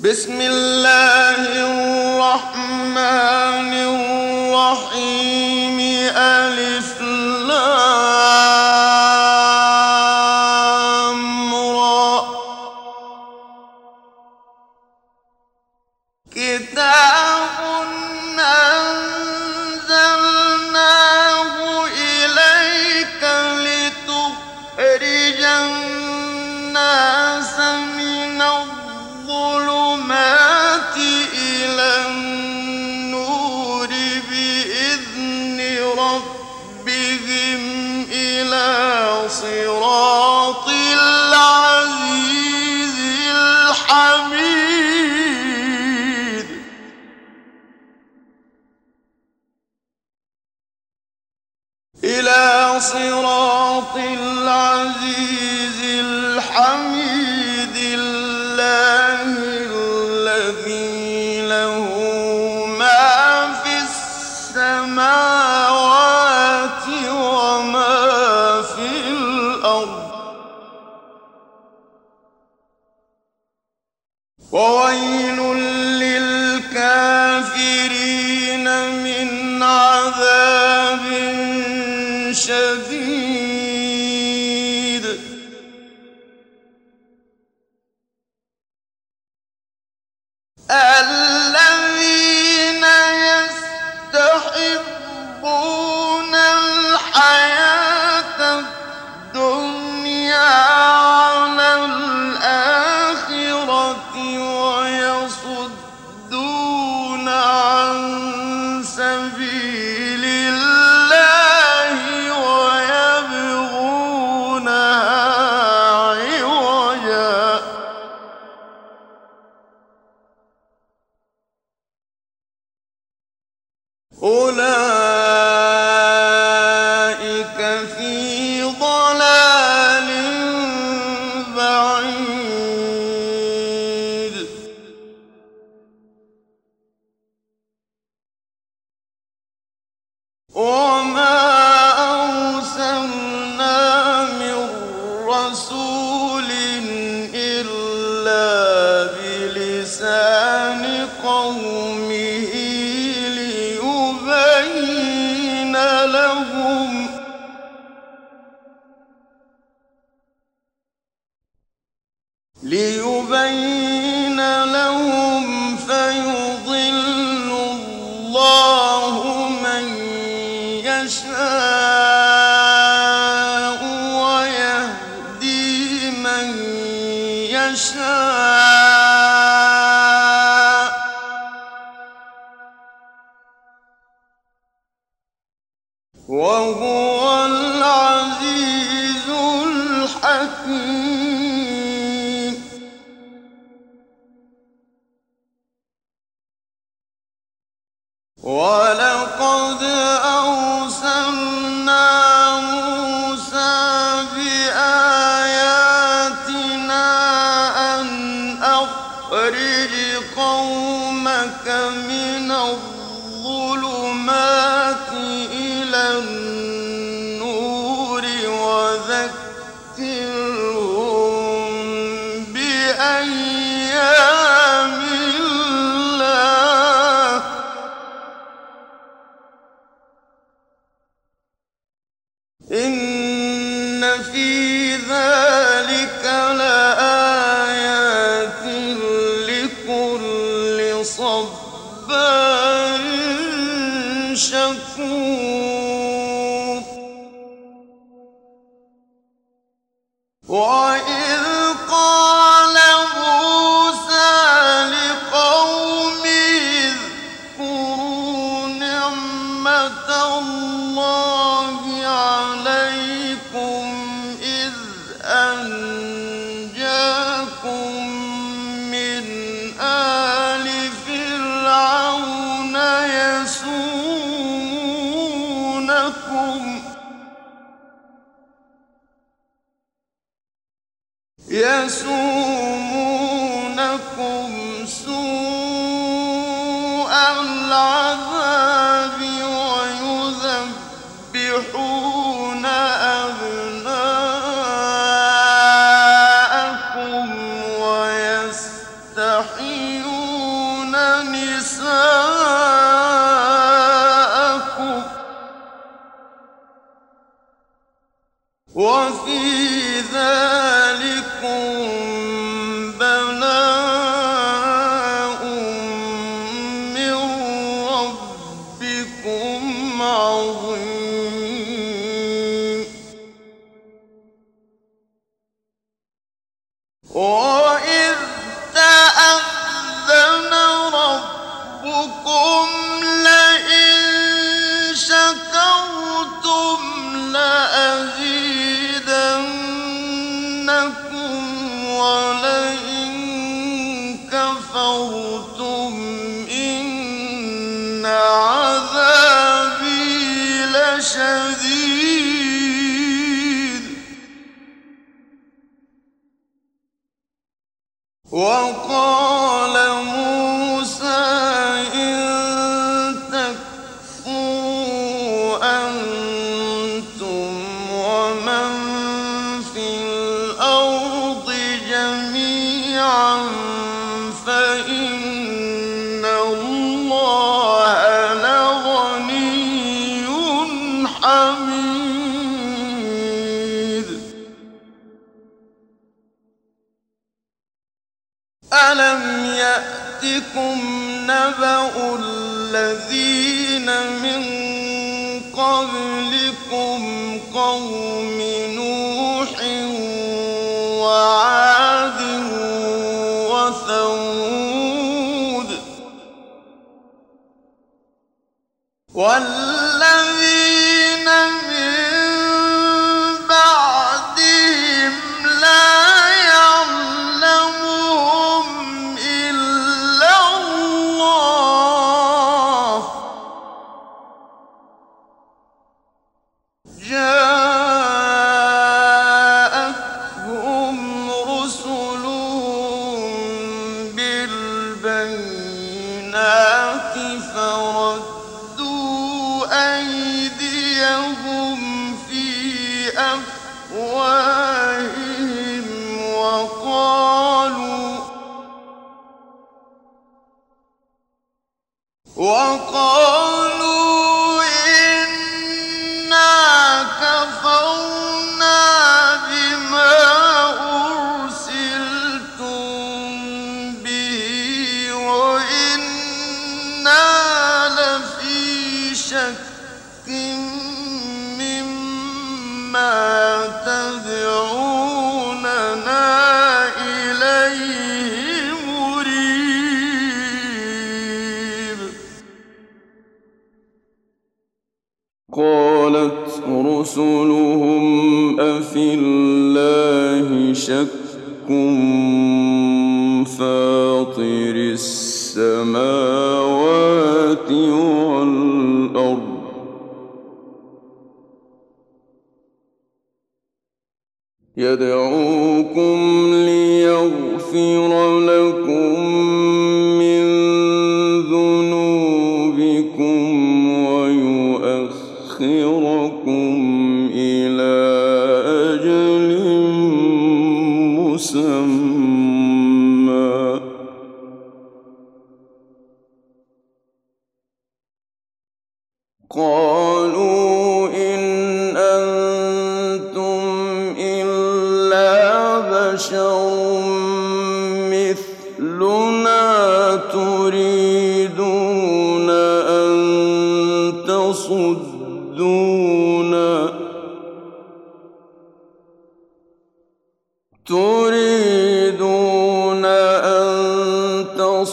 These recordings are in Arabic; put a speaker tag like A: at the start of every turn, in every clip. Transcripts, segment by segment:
A: بسم الله الرحمن ليبين قبلكم قوم نوح وعاد وثمود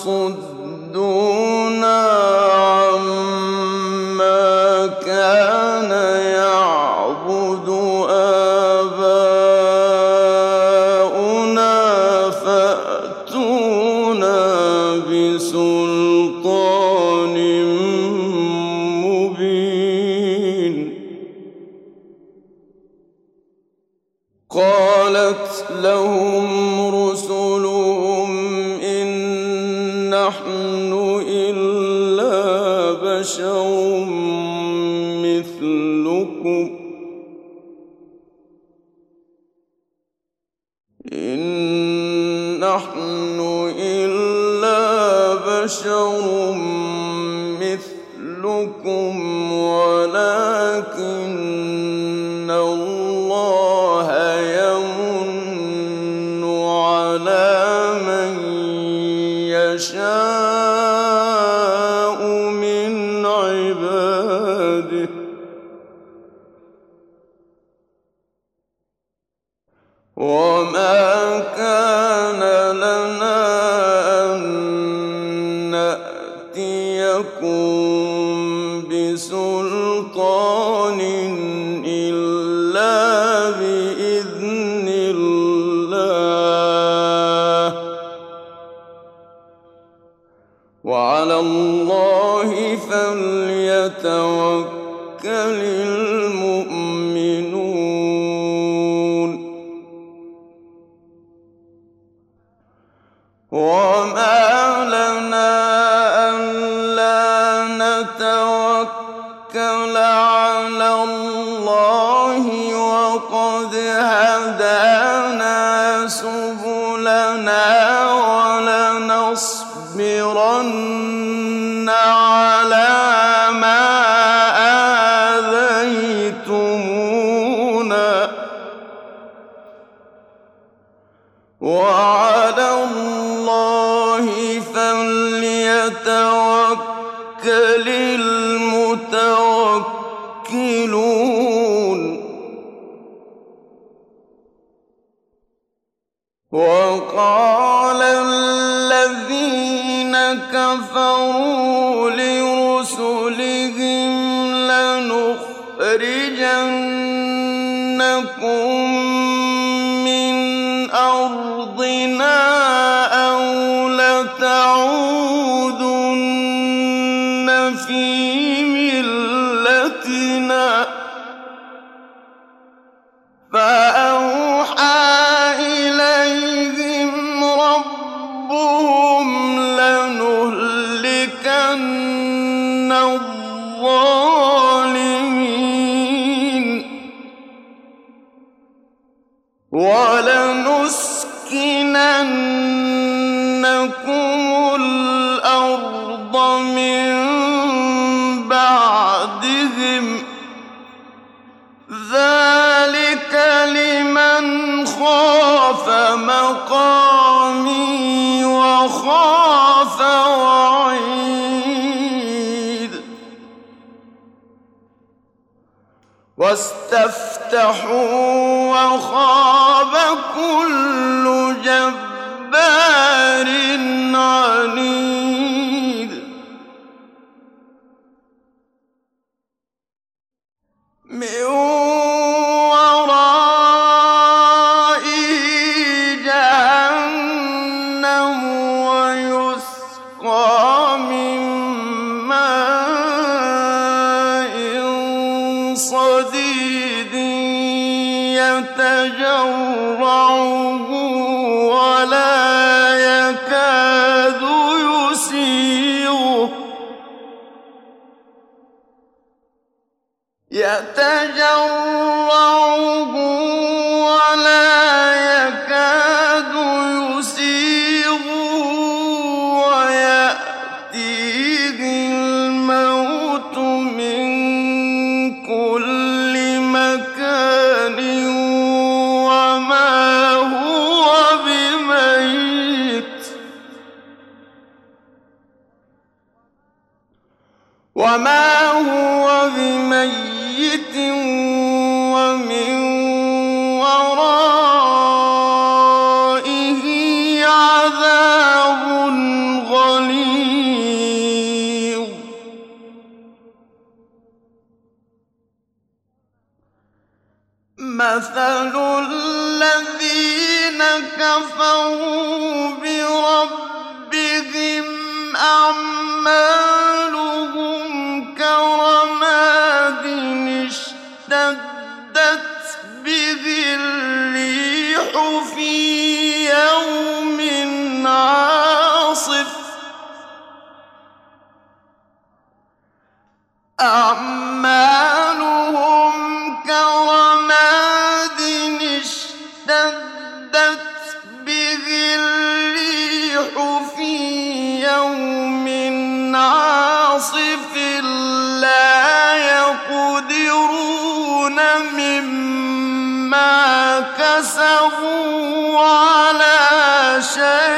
B: تصدونا لكم بسلطان نخرجنكم من أرضنا فافتحوا وخاب كل جبار عظيم فَتَجَرَّ أرض كسبوا على شيء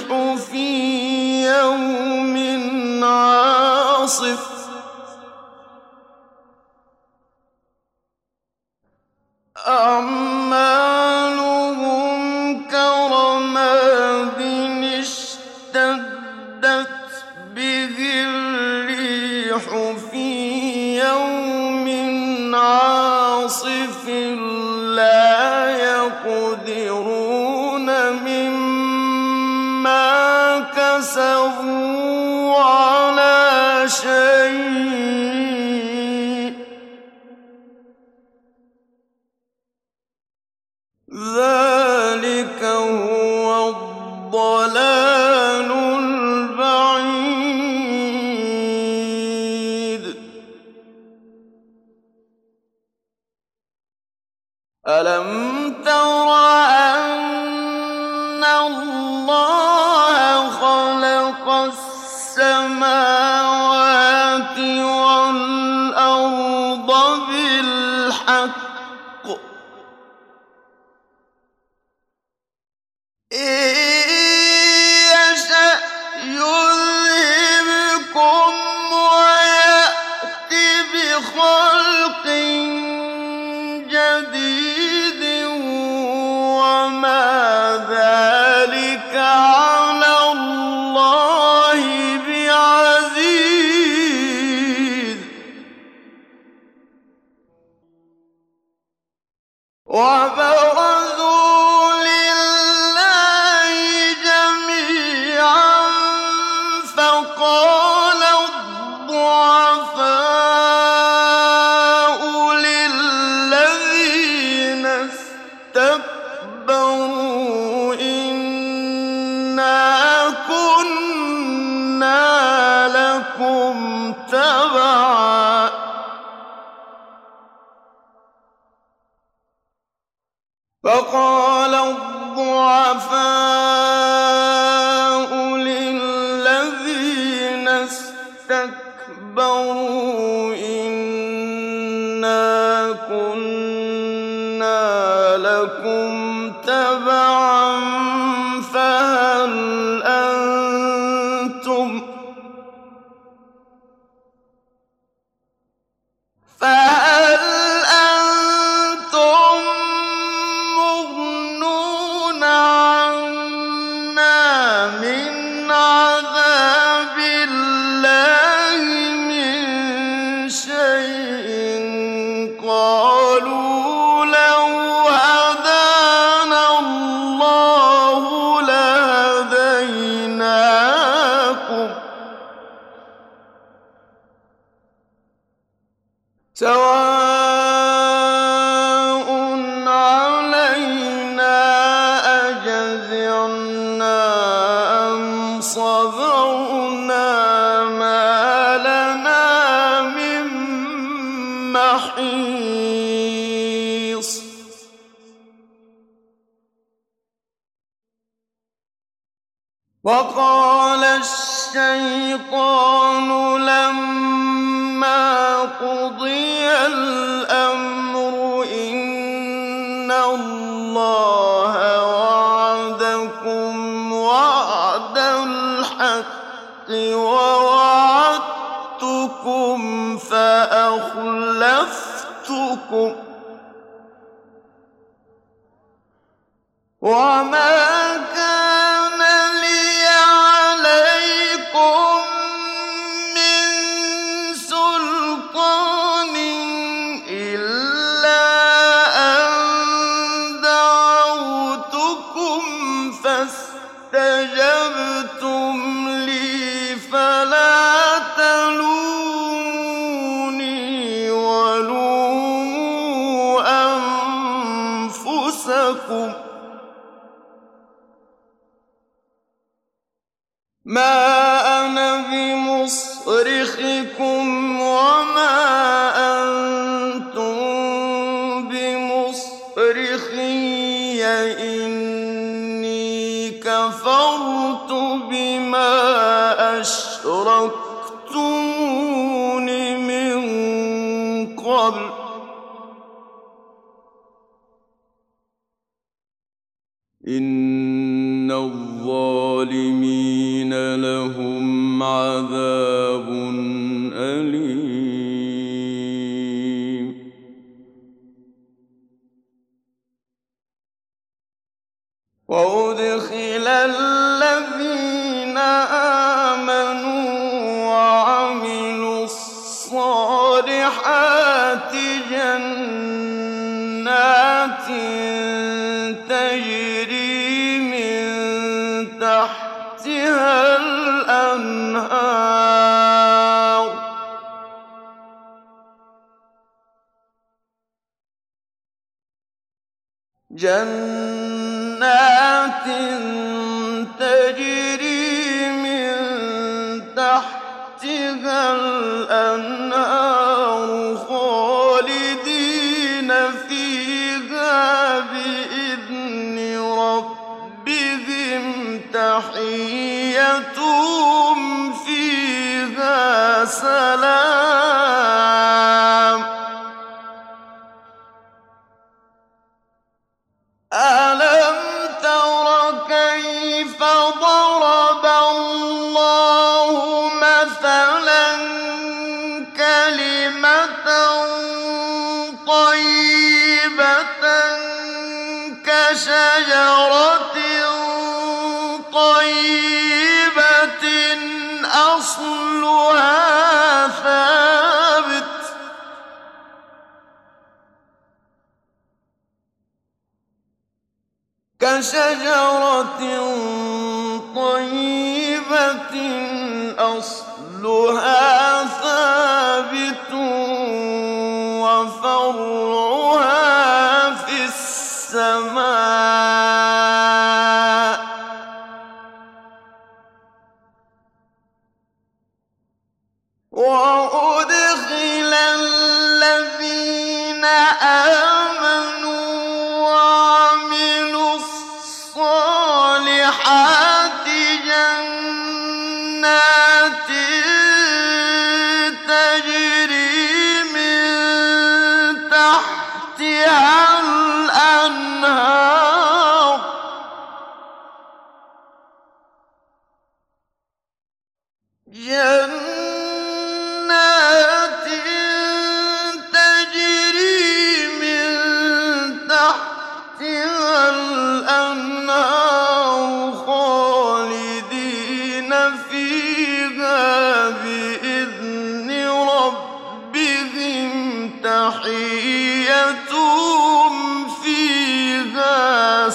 B: الريح في يوم عاصف وما
A: تجري من تحتها الأنهار. جنات تجري من تحتها الأنهار خالدين فيها بإذن ربهم تحيتهم فيها سلام. كشجرة طيبة أصلها ثابت وفرعها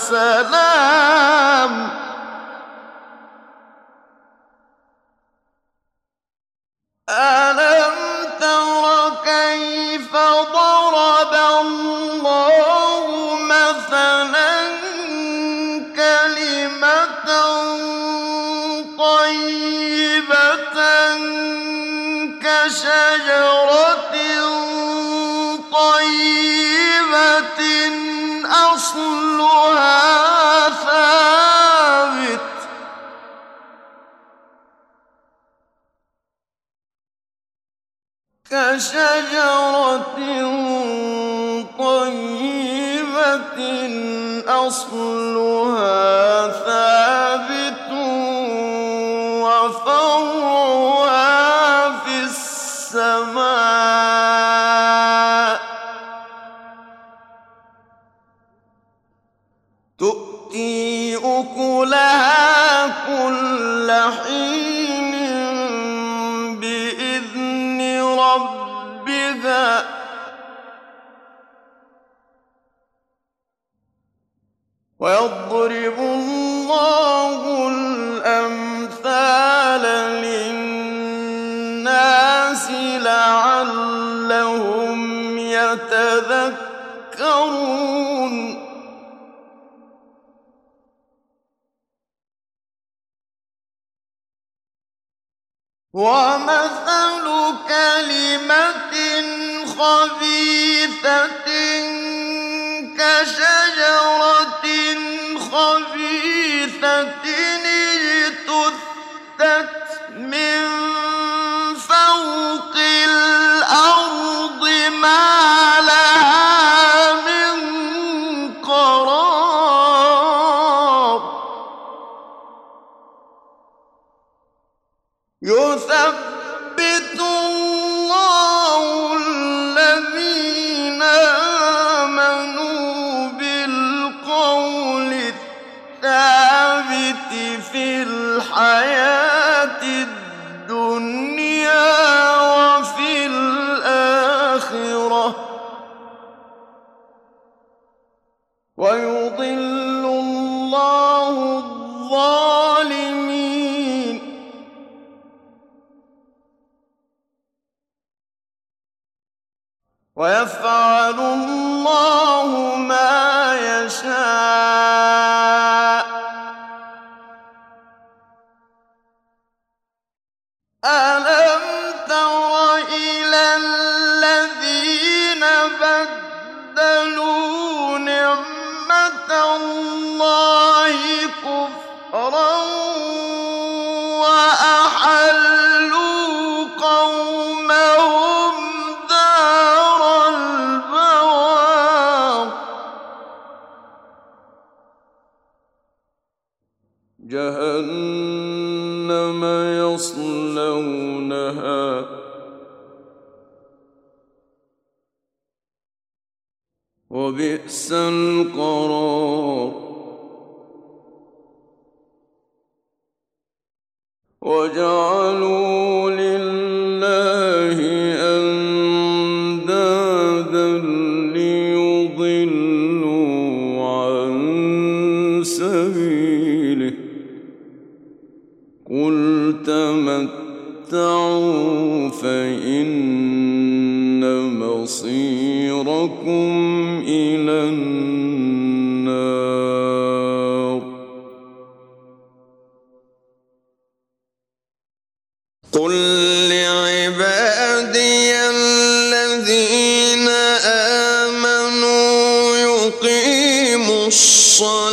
A: سلام تذكرون ومثل كلمة خبيثة كشجرة ويفعلون لينذركم إلى النار. قل لعبادي الذين الصلاة.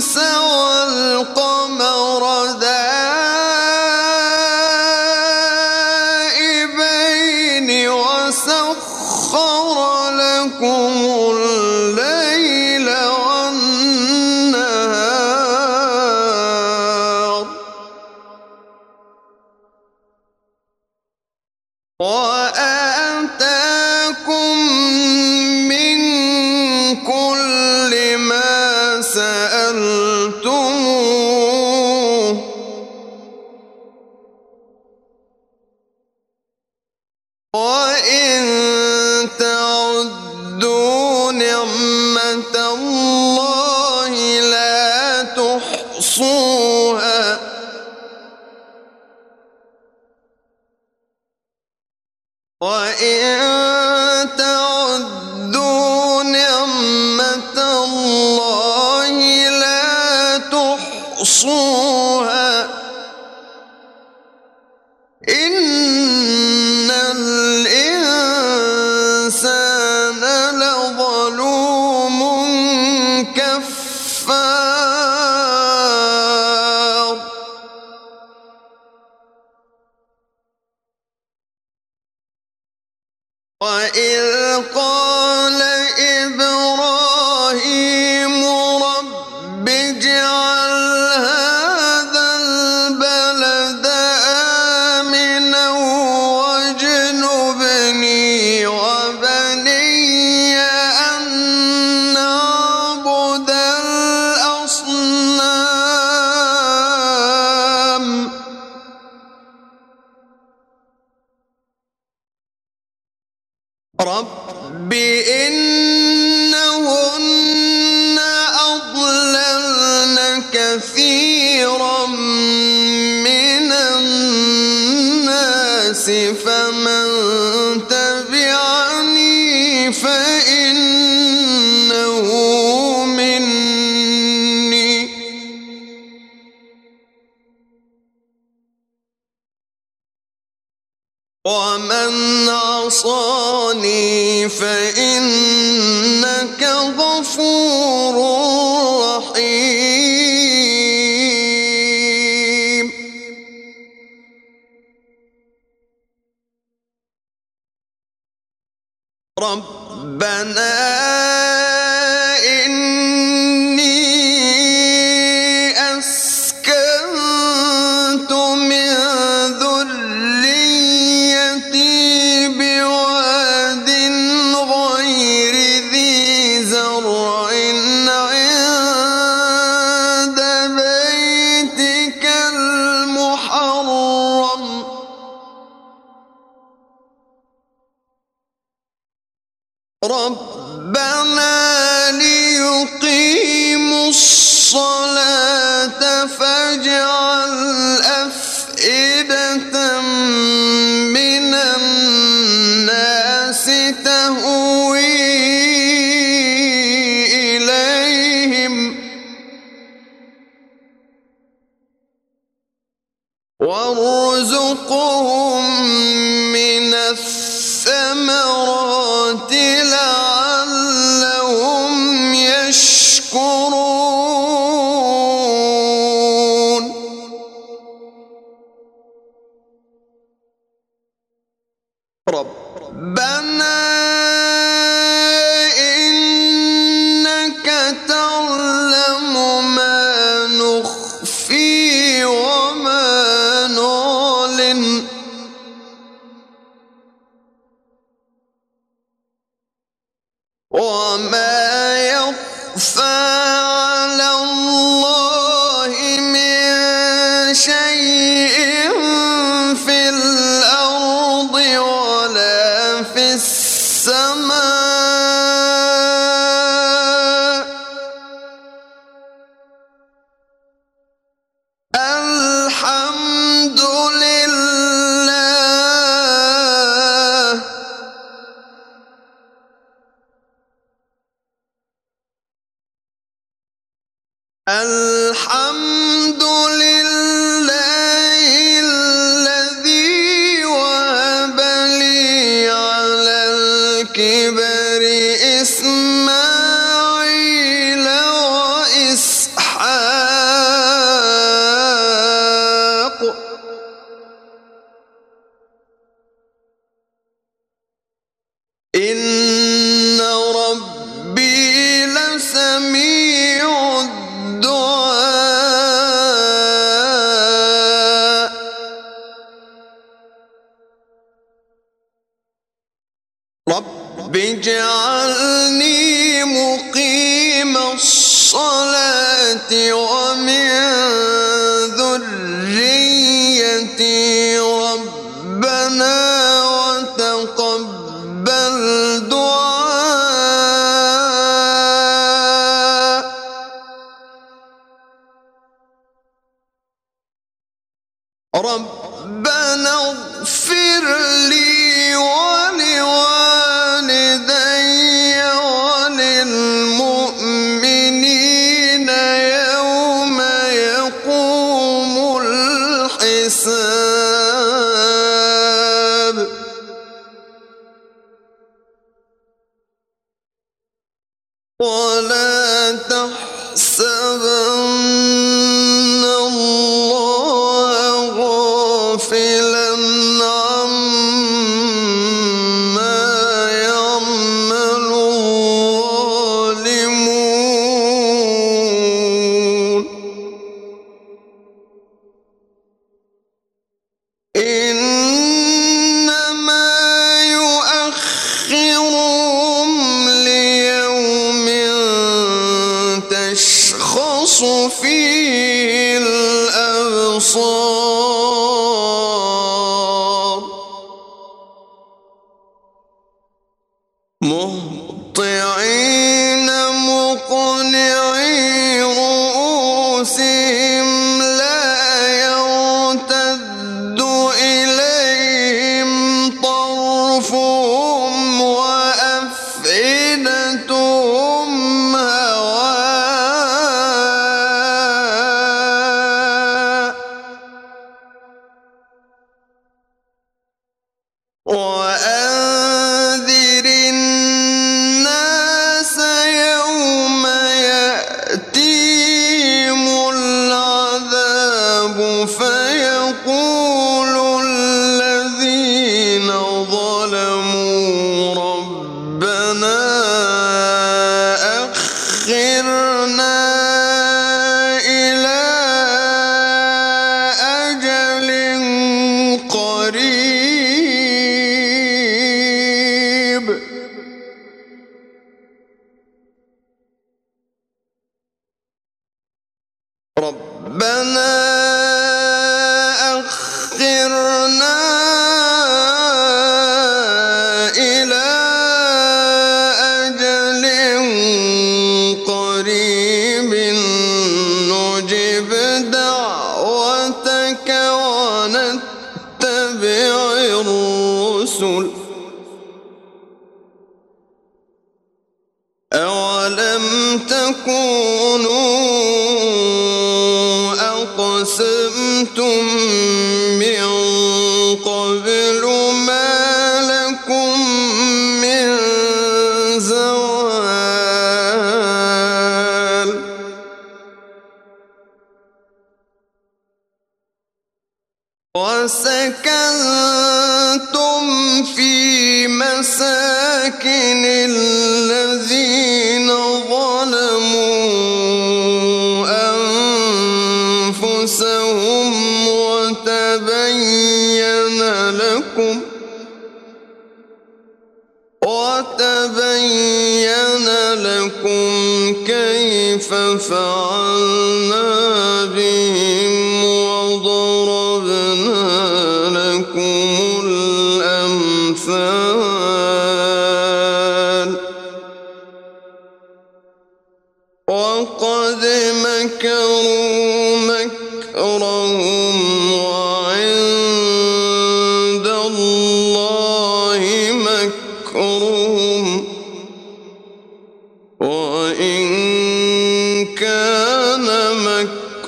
A: والقمر وإن رب إنهن عصاني ربنا ربنا اغفر لي و نفوسهم ولم تكونوا أقسمتم فَرَأَى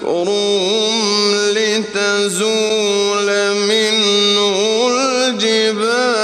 A: مكرهم لتزول منه الجبال.